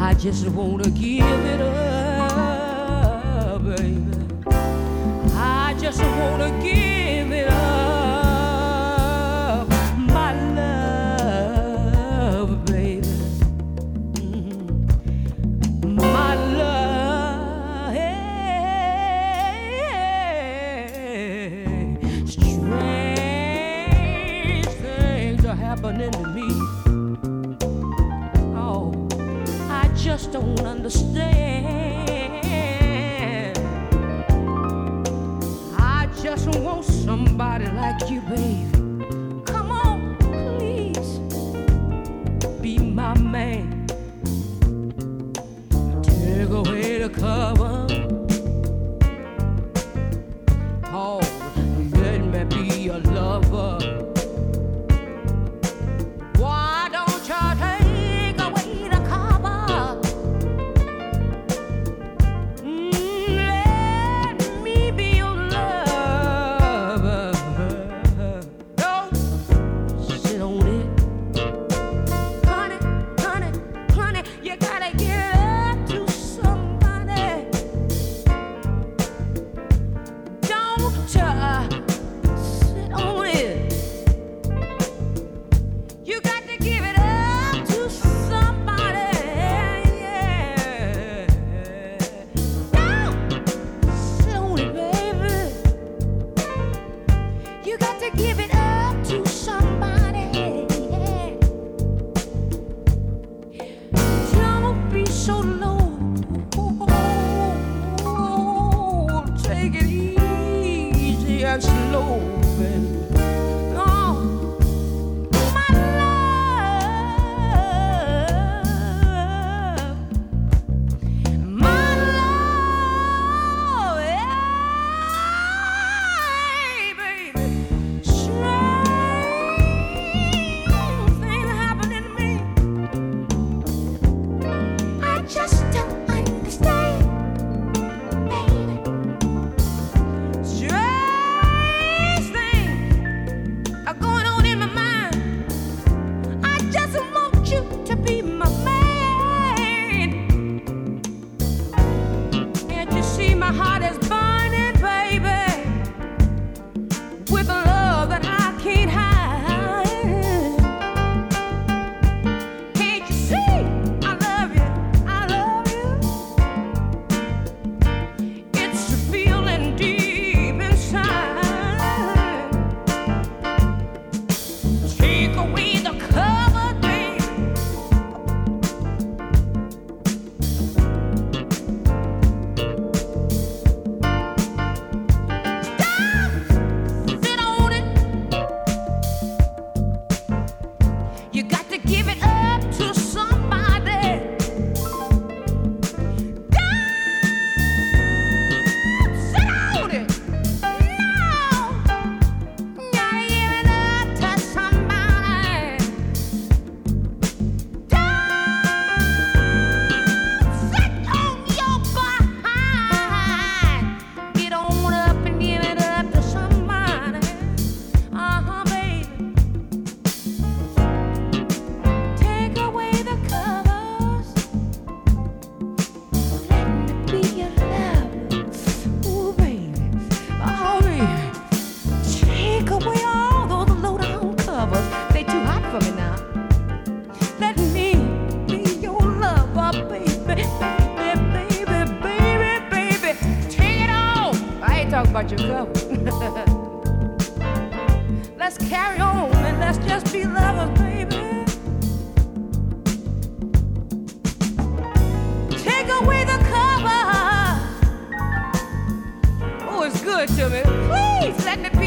I just wanna give it up, baby. I just wanna give it up, my love, baby. Mm-hmm. My love, strange things are happening to me. just don't understand. I just want somebody like you, babe. Come on, please be my man. You got to give it up. talk about your cover. let's carry on and let's just be lovers, baby. Take away the cover. Oh, it's good to me. Please let me.